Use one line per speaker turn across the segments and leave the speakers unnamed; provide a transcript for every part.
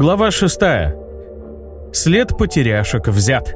Глава 6. След потеряшек взят.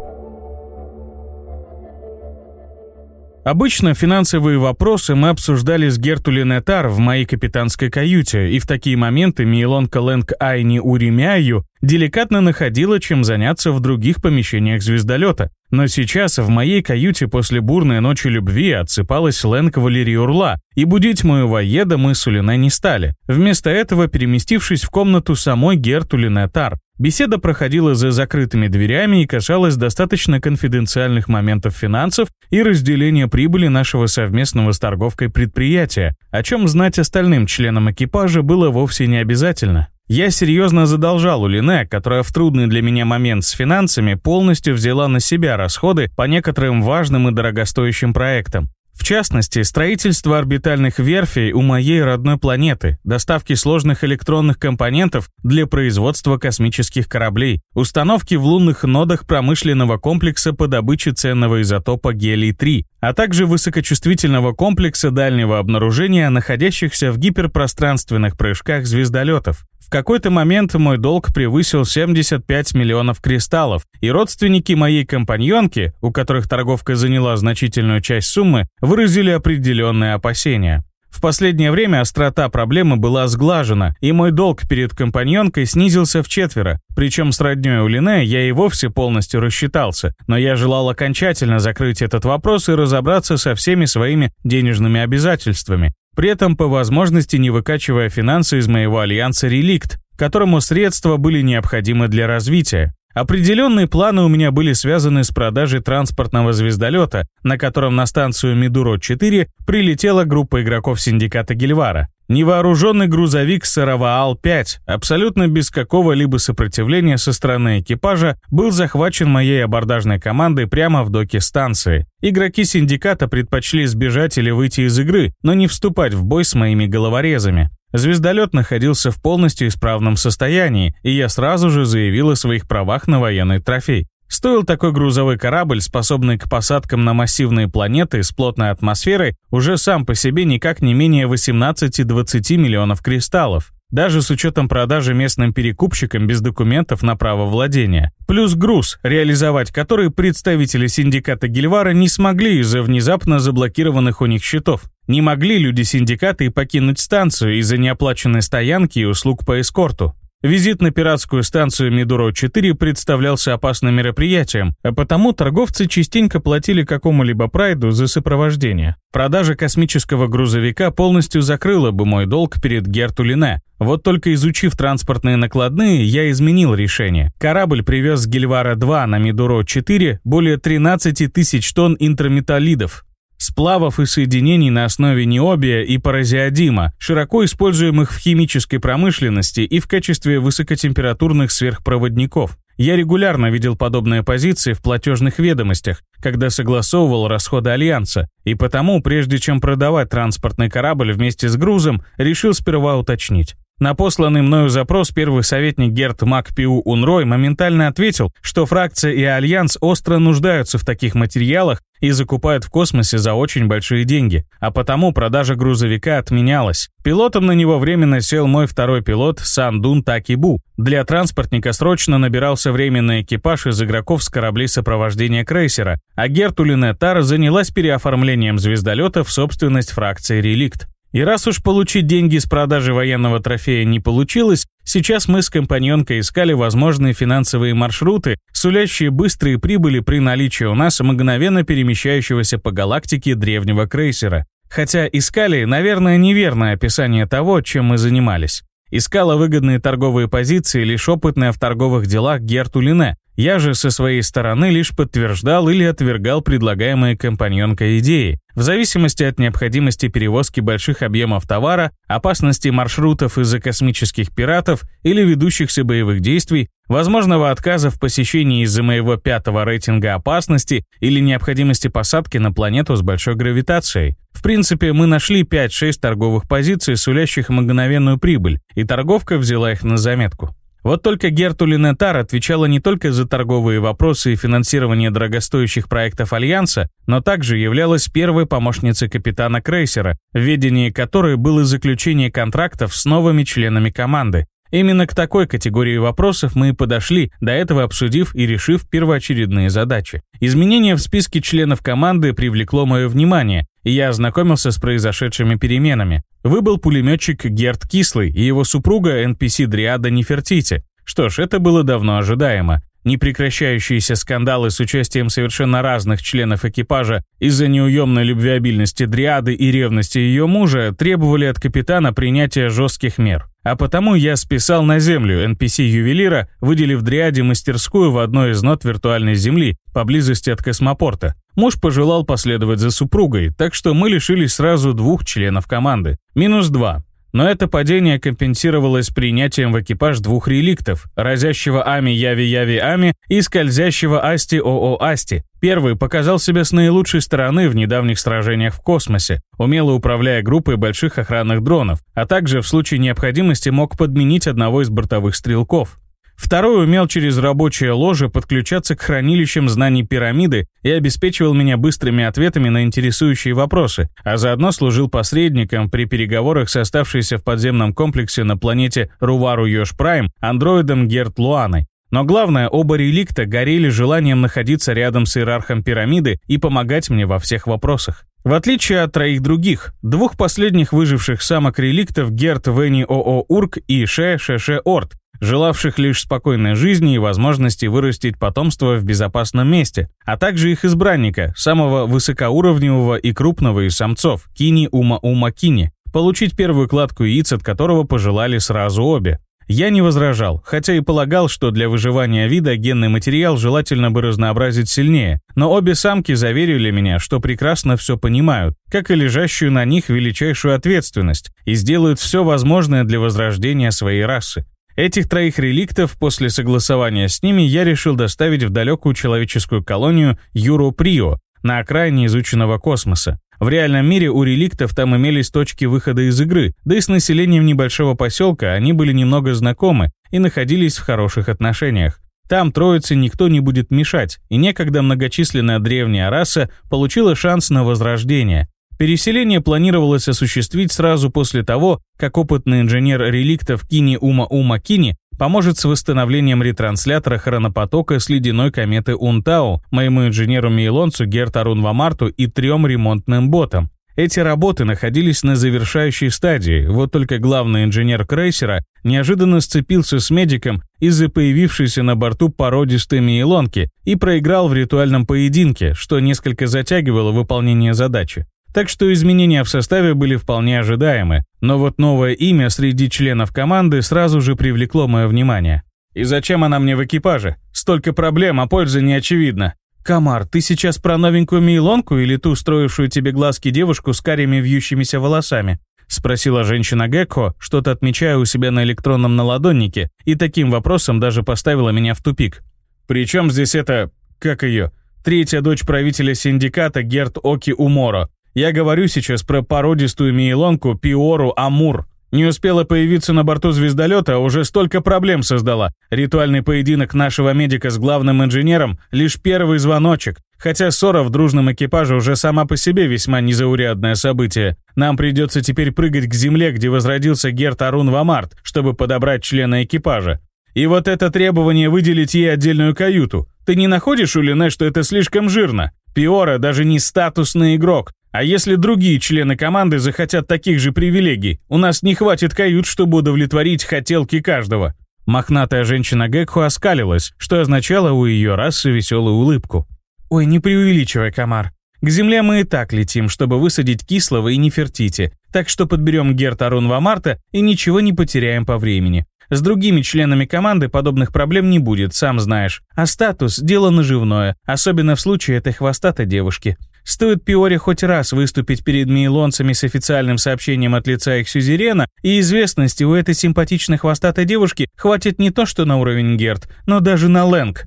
Обычно финансовые вопросы мы обсуждали с Гертули Нетар в моей капитанской каюте, и в такие моменты Мейлонка Лэнг Айни Уремяю деликатно находила, чем заняться в других помещениях звездолета. Но сейчас в моей каюте после бурной ночи любви отсыпалась Лэнг Валерий Урла, и будить мою воеда мы с Улиной не стали, вместо этого переместившись в комнату самой Гертули Нетар, Беседа проходила за закрытыми дверями и касалась достаточно конфиденциальных моментов финансов и разделения прибыли нашего совместного с торговкой предприятия, о чем знать остальным членам экипажа было вовсе не обязательно. Я серьезно задолжал у Лине, которая в трудный для меня момент с финансами полностью взяла на себя расходы по некоторым важным и дорогостоящим проектам. В частности, строительство орбитальных верфей у моей родной планеты, доставки сложных электронных компонентов для производства космических кораблей, установки в лунных нодах промышленного комплекса по добыче ценного изотопа гелий-3, а также высокочувствительного комплекса дальнего обнаружения, находящихся в гиперпространственных прыжках звездолетов. В какой-то момент мой долг превысил 75 миллионов кристаллов, и родственники моей компаньонки, у которых торговка заняла значительную часть суммы, выразили определенные опасения. В последнее время острота проблемы была сглажена, и мой долг перед компаньонкой снизился в четверо. Причем с роднёй у я и вовсе полностью рассчитался, но я желал окончательно закрыть этот вопрос и разобраться со всеми своими денежными обязательствами. При этом по возможности не выкачивая финансы из моего альянса «Реликт», которому средства были необходимы для развития. Определенные планы у меня были связаны с продажей транспортного звездолета, на котором на станцию Мидуро-4 прилетела группа игроков синдиката Гельвара. Невооруженный грузовик Сараваал-5, абсолютно без какого-либо сопротивления со стороны экипажа, был захвачен моей абордажной командой прямо в доке станции. Игроки синдиката предпочли сбежать или выйти из игры, но не вступать в бой с моими головорезами. Звездолет находился в полностью исправном состоянии, и я сразу же заявил о своих правах на военный трофей. Стоил такой грузовой корабль, способный к посадкам на массивные планеты с плотной атмосферой, уже сам по себе никак не менее 18-20 миллионов кристаллов даже с учетом продажи местным перекупщикам без документов на право владения. Плюс груз, реализовать который представители синдиката Гильвара не смогли из-за внезапно заблокированных у них счетов. Не могли люди синдиката и покинуть станцию из-за неоплаченной стоянки и услуг по эскорту. Визит на пиратскую станцию Мидуро-4 представлялся опасным мероприятием, а потому торговцы частенько платили какому-либо прайду за сопровождение. Продажа космического грузовика полностью закрыла бы мой долг перед Гертулине. Вот только изучив транспортные накладные, я изменил решение. Корабль привез с Гельвара-2 на Мидуро-4 более 13 тысяч тонн интрометаллидов, сплавов и соединений на основе ниобия и празеодима, широко используемых в химической промышленности и в качестве высокотемпературных сверхпроводников. Я регулярно видел подобные позиции в платежных ведомостях, когда согласовывал расходы Альянса, и потому, прежде чем продавать транспортный корабль вместе с грузом, решил сперва уточнить. На посланный мною запрос первый советник Герт Макпиу Унрой моментально ответил, что фракция и Альянс остро нуждаются в таких материалах и закупают в космосе за очень большие деньги, а потому продажа грузовика отменялась. Пилотом на него временно сел мой второй пилот Сандун Такибу. Для транспортника срочно набирался временный экипаж из игроков с кораблей сопровождения крейсера, а Гертулина Тар занялась переоформлением звездолета в собственность фракции «Реликт». И раз уж получить деньги с продажи военного трофея не получилось, сейчас мы с компаньонкой искали возможные финансовые маршруты, сулящие быстрые прибыли при наличии у нас мгновенно перемещающегося по галактике древнего крейсера. Хотя искали, наверное, неверное описание того, чем мы занимались. Искала выгодные торговые позиции лишь опытная в торговых делах Герту Лине, я же со своей стороны лишь подтверждал или отвергал предлагаемые компаньонкой идеи, в зависимости от необходимости перевозки больших объемов товара, опасности маршрутов из-за космических пиратов или ведущихся боевых действий, возможного отказа в посещении из-за моего пятого рейтинга опасности или необходимости посадки на планету с большой гравитацией. В принципе, мы нашли 5-6 торговых позиций, сулящих мгновенную прибыль, и торговка взяла их на заметку. Вот только Герту Линетар отвечала не только за торговые вопросы и финансирование дорогостоящих проектов Альянса, но также являлась первой помощницей капитана крейсера, в ведении которой было заключение контрактов с новыми членами команды. Именно к такой категории вопросов мы и подошли, до этого обсудив и решив первоочередные задачи. Изменение в списке членов команды привлекло мое внимание, и я ознакомился с произошедшими переменами. Выбыл пулеметчик Герт Кислый и его супруга NPC Дриада Нефертити. Что ж, это было давно ожидаемо. Непрекращающиеся скандалы с участием совершенно разных членов экипажа из-за неуемной любвеобильности Дриады и ревности ее мужа требовали от капитана принятия жестких мер. А потому я списал на землю NPC-ювелира, выделив Дриаде мастерскую в одной из нот виртуальной земли, поблизости от космопорта. Муж пожелал последовать за супругой, так что мы лишились сразу двух членов команды. Минус два. Но это падение компенсировалось принятием в экипаж двух реликтов, разящего Ами Яви Яви Ами и скользящего Асти ОО Асти. Первый показал себя с наилучшей стороны в недавних сражениях в космосе, умело управляя группой больших охранных дронов, а также в случае необходимости мог подменить одного из бортовых стрелков. Второй умел через рабочее ложе подключаться к хранилищам знаний пирамиды и обеспечивал меня быстрыми ответами на интересующие вопросы, а заодно служил посредником при переговорах с оставшейся в подземном комплексе на планете Рувару Йош Прайм андроидом Герт Луаной. Но главное, оба реликта горели желанием находиться рядом с иерархом пирамиды и помогать мне во всех вопросах. В отличие от троих других, двух последних выживших самок реликтов Герт Венни ОО Урк и Ше Шеше Орт, желавших лишь спокойной жизни и возможности вырастить потомство в безопасном месте, а также их избранника, самого высокоуровневого и крупного из самцов, Кини Ума Ума Кини, получить первую кладку яиц, от которого пожелали сразу обе. Я не возражал, хотя и полагал, что для выживания вида генный материал желательно бы разнообразить сильнее, но обе самки заверили меня, что прекрасно все понимают, как и лежащую на них величайшую ответственность, и сделают все возможное для возрождения своей расы. Этих троих реликтов после согласования с ними я решил доставить в далекую человеческую колонию Юро-Прио на окраине изученного космоса. В реальном мире у реликтов там имелись точки выхода из игры, да и с населением небольшого поселка они были немного знакомы и находились в хороших отношениях. Там троице никто не будет мешать, и некогда многочисленная древняя раса получила шанс на возрождение, Переселение планировалось осуществить сразу после того, как опытный инженер реликтов Кини Ума Ума Кини поможет с восстановлением ретранслятора хронопотока с ледяной кометы Унтау, моему инженеру-мейлонцу Гертарун Вамарту и трем ремонтным ботам. Эти работы находились на завершающей стадии, вот только главный инженер крейсера неожиданно сцепился с медиком из-за появившейся на борту породистой мейлонки и проиграл в ритуальном поединке, что несколько затягивало выполнение задачи. Так что изменения в составе были вполне ожидаемы, но вот новое имя среди членов команды сразу же привлекло мое внимание. «И зачем она мне в экипаже? Столько проблем, а пользы не очевидно». «Камар, ты сейчас про новенькую Мейлонку или ту устроившую тебе глазки девушку с карими вьющимися волосами?» — спросила женщина Гекко, что-то отмечая у себя на электронном наладоннике, и таким вопросом даже поставила меня в тупик. «Причем здесь это... как ее? Третья дочь правителя синдиката Герт Оки Уморо. Я говорю сейчас про породистую мейлонку Пиору Амур. Не успела появиться на борту звездолета, а уже столько проблем создала. Ритуальный поединок нашего медика с главным инженером — лишь первый звоночек. Хотя ссора в дружном экипаже уже сама по себе весьма незаурядное событие. Нам придется теперь прыгать к земле, где возродился Герт Арун Вамарт, чтобы подобрать члена экипажа. И вот это требование выделить ей отдельную каюту. Ты не находишь, Улине, что это слишком жирно? Пиора даже не статусный игрок, а если другие члены команды захотят таких же привилегий, у нас не хватит кают, чтобы удовлетворить хотелки каждого». Мохнатая женщина Гекху оскалилась, что означало у ее расы веселую улыбку. «Ой, не преувеличивай, Камар. К земле мы и так летим, чтобы высадить кислого и нефертити, так что подберем Герт Арунва Марта и ничего не потеряем по времени. С другими членами команды подобных проблем не будет, сам знаешь. А статус – дело наживное, особенно в случае этой хвостатой девушки. Стоит Пиоре хоть раз выступить перед мейлонцами с официальным сообщением от лица их сюзерена, и известности у этой симпатичной хвостатой девушки хватит не то что на уровень Герт, но даже на Лэнг.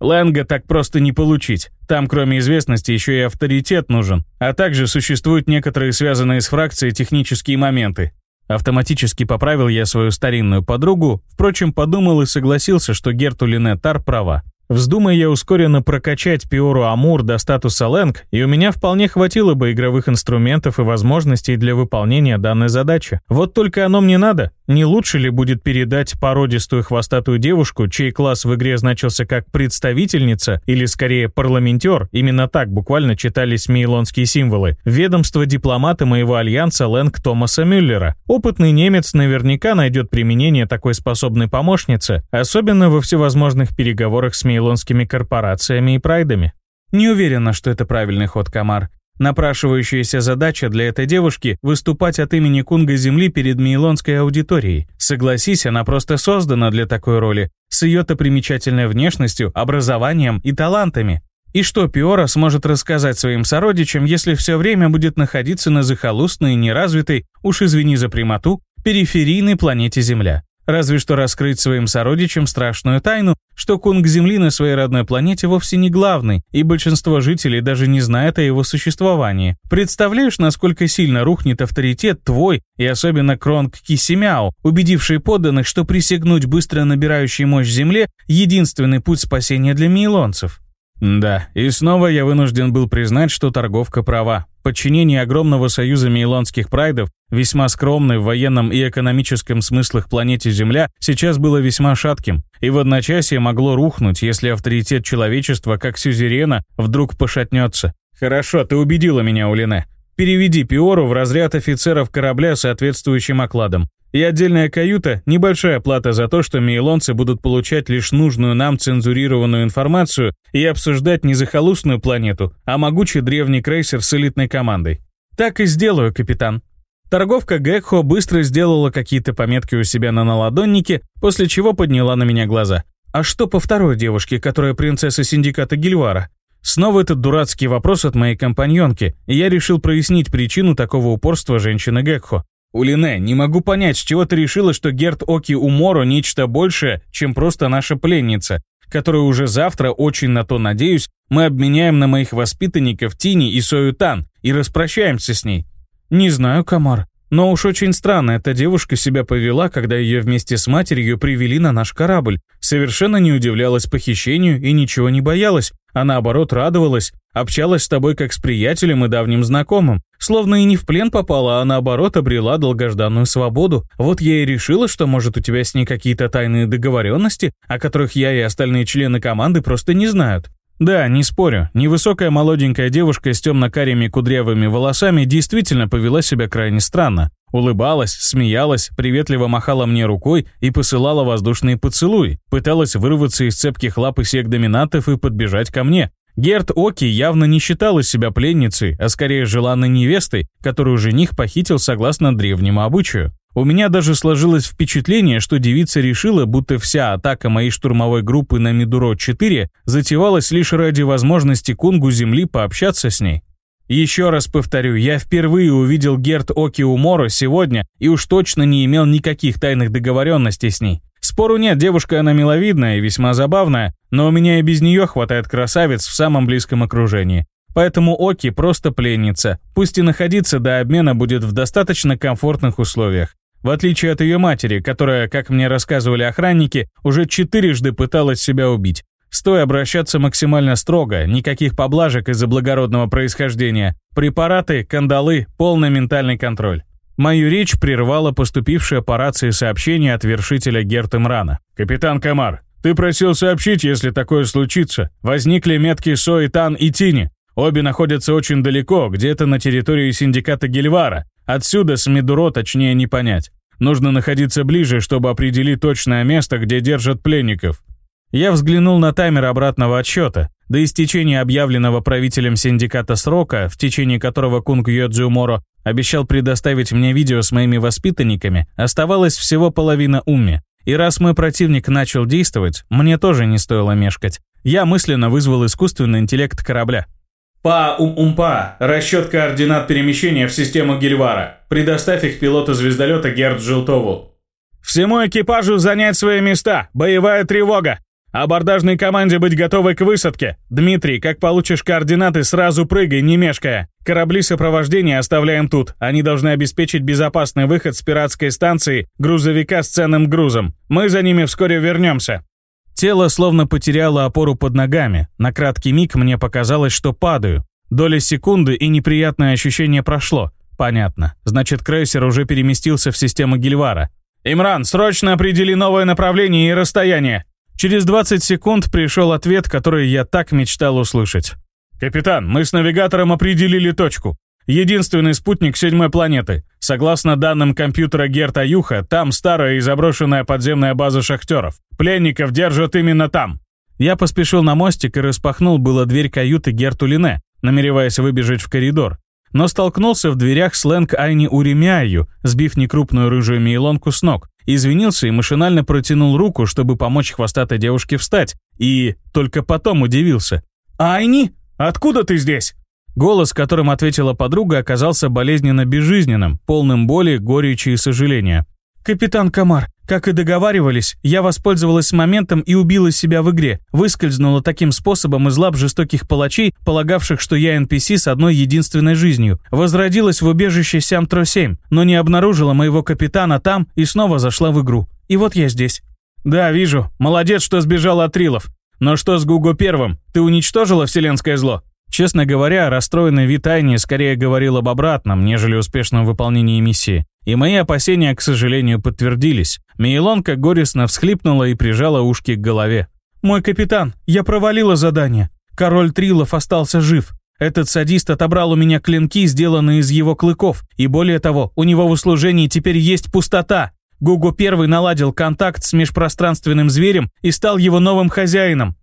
Лэнга так просто не получить. Там, кроме известности, еще и авторитет нужен. А также существуют некоторые связанные с фракцией технические моменты. Автоматически поправил я свою старинную подругу, впрочем, подумал и согласился, что Герту Линетар права. Вздумая я ускоренно прокачать Пиору Амур до статуса Лэнг, и у меня вполне хватило бы игровых инструментов и возможностей для выполнения данной задачи. Вот только оно мне надо. Не лучше ли будет передать породистую хвостатую девушку, чей класс в игре значился как представительница, или скорее парламентер, именно так буквально читались мейлонские символы, ведомство дипломата моего альянса Лэнг Томаса Мюллера? Опытный немец наверняка найдет применение такой способной помощнице, особенно во всевозможных переговорах с мейлонскими корпорациями и прайдами. Не уверена, что это правильный ход, Камар. Напрашивающаяся задача для этой девушки – выступать от имени Кунга Земли перед мейлонской аудиторией. Согласись, она просто создана для такой роли, с ее-то примечательной внешностью, образованием и талантами. И что Пиора сможет рассказать своим сородичам, если все время будет находиться на захолустной, неразвитой, уж извини за прямоту, периферийной планете Земля? Разве что раскрыть своим сородичам страшную тайну, что кунг Земли на своей родной планете вовсе не главный, и большинство жителей даже не знает о его существовании. Представляешь, насколько сильно рухнет авторитет твой и особенно Кронг Кисимяо, убедивший подданных, что присягнуть быстро набирающей мощь Земле – единственный путь спасения для мейлонцев? Да, и снова я вынужден был признать, что торговка права. Подчинение огромного союза мейлонских прайдов, весьма скромной в военном и экономическом смыслах планете Земля, сейчас было весьма шатким, и в одночасье могло рухнуть, если авторитет человечества, как сюзерена, вдруг пошатнется. Хорошо, ты убедила меня, Улине. Переведи Пиору в разряд офицеров корабля с соответствующим окладом. И отдельная каюта – небольшая плата за то, что мейлонцы будут получать лишь нужную нам цензурированную информацию и обсуждать не захолустную планету, а могучий древний крейсер с элитной командой. Так и сделаю, капитан. Торговка Гекхо быстро сделала какие-то пометки у себя на наладоннике, после чего подняла на меня глаза. А что по второй девушке, которая принцесса синдиката Гильвара? Снова этот дурацкий вопрос от моей компаньонки, и я решил прояснить причину такого упорства женщины Гекхо. Улине, не могу понять, с чего ты решила, что Герт Оки Уморо нечто большее, чем просто наша пленница, которую уже завтра, очень на то надеюсь, мы обменяем на моих воспитанников Тини и Соютан и распрощаемся с ней. Не знаю, Камар, но уж очень странно эта девушка себя повела, когда ее вместе с матерью привели на наш корабль. Совершенно не удивлялась похищению и ничего не боялась, а наоборот радовалась, общалась с тобой как с приятелем и давним знакомым, словно и не в плен попала, а наоборот обрела долгожданную свободу. Вот я и решила, что может у тебя с ней какие-то тайные договоренности, о которых я и остальные члены команды просто не знают. Да, не спорю, невысокая молоденькая девушка с темно-карими кудрявыми волосами действительно повела себя крайне странно. Улыбалась, смеялась, приветливо махала мне рукой и посылала воздушные поцелуи, пыталась вырваться из цепких лап и доминатов и подбежать ко мне. Герт Оки явно не считала себя пленницей, а скорее желанной невестой, которую жених похитил согласно древнему обычаю. У меня даже сложилось впечатление, что девица решила, будто вся атака моей штурмовой группы на Мидуро-4 затевалась лишь ради возможности Кунгу Земли пообщаться с ней. Еще раз повторю, я впервые увидел Герт Оки Уморо сегодня и уж точно не имел никаких тайных договоренностей с ней. Спору нет, девушка она миловидная и весьма забавная, но у меня и без нее хватает красавиц в самом близком окружении. Поэтому Оки просто пленница, пусть и находиться до обмена будет в достаточно комфортных условиях. В отличие от ее матери, которая, как мне рассказывали охранники, уже четырежды пыталась себя убить. Стоя обращаться максимально строго, никаких поблажек из-за благородного происхождения. Препараты, кандалы, полный ментальный контроль. Мою речь прервало поступившее по рации сообщение от вершителя Герт Имрана. «Капитан Камар, ты просил сообщить, если такое случится. Возникли метки Сои Тан и Тини. Обе находятся очень далеко, где-то на территории синдиката Гельвара. Отсюда с Медуро точнее не понять. Нужно находиться ближе, чтобы определить точное место, где держат пленников. Я взглянул на таймер обратного отсчета. До истечения объявленного правителем синдиката срока, в течение которого Кунг Йодзюморо обещал предоставить мне видео с моими воспитанниками, оставалось всего половина уми. И раз мой противник начал действовать, мне тоже не стоило мешкать. Я мысленно вызвал искусственный интеллект корабля. Па-ум-ум-па. Расчет координат перемещения в систему Гильвара. Предоставь их пилоту звездолета Герд Жилтову. Всему экипажу занять свои места. Боевая тревога. Абордажной команде быть готовой к высадке. Дмитрий, как получишь координаты, сразу прыгай, не мешкая. Корабли сопровождения оставляем тут. Они должны обеспечить безопасный выход с пиратской станции грузовика с ценным грузом. Мы за ними вскоре вернемся. Тело словно потеряло опору под ногами. На краткий миг мне показалось, что падаю. Доля секунды и неприятное ощущение прошло. Понятно. Значит, крейсер уже переместился в систему Гильвара. «Имран, срочно определи новое направление и расстояние!» Через 20 секунд пришел ответ, который я так мечтал услышать. «Капитан, мы с навигатором определили точку. Единственный спутник седьмой планеты. Согласно данным компьютера Герта Юха, там старая и заброшенная подземная база шахтеров. Пленников держат именно там». Я поспешил на мостик и распахнул было дверь каюты Герту Лине, намереваясь выбежать в коридор. Но столкнулся в дверях с Лэнг Айни Уремяю, сбив некрупную рыжую мейлонку с ног. Извинился и машинально протянул руку, чтобы помочь хвостатой девушке встать. И только потом удивился. «Айни, откуда ты здесь?» Голос, которым ответила подруга, оказался болезненно безжизненным, полным боли, горечи и сожаления. «Капитан Камар, как и договаривались, я воспользовалась моментом и убила себя в игре, выскользнула таким способом из лап жестоких палачей, полагавших, что я NPC с одной единственной жизнью. Возродилась в убежище Сямтро-7, но не обнаружила моего капитана там и снова зашла в игру. И вот я здесь». «Да, вижу. Молодец, что сбежал от Трилов. Но что с Гуго Первым? Ты уничтожила вселенское зло?» Честно говоря, расстроенный вид скорее говорил об обратном, нежели успешном выполнении миссии. И мои опасения, к сожалению, подтвердились. Мейлонка горестно всхлипнула и прижала ушки к голове. «Мой капитан, я провалила задание. Король Трилов остался жив. Этот садист отобрал у меня клинки, сделанные из его клыков. И более того, у него в услужении теперь есть пустота. Гугу первый наладил контакт с межпространственным зверем и стал его новым хозяином.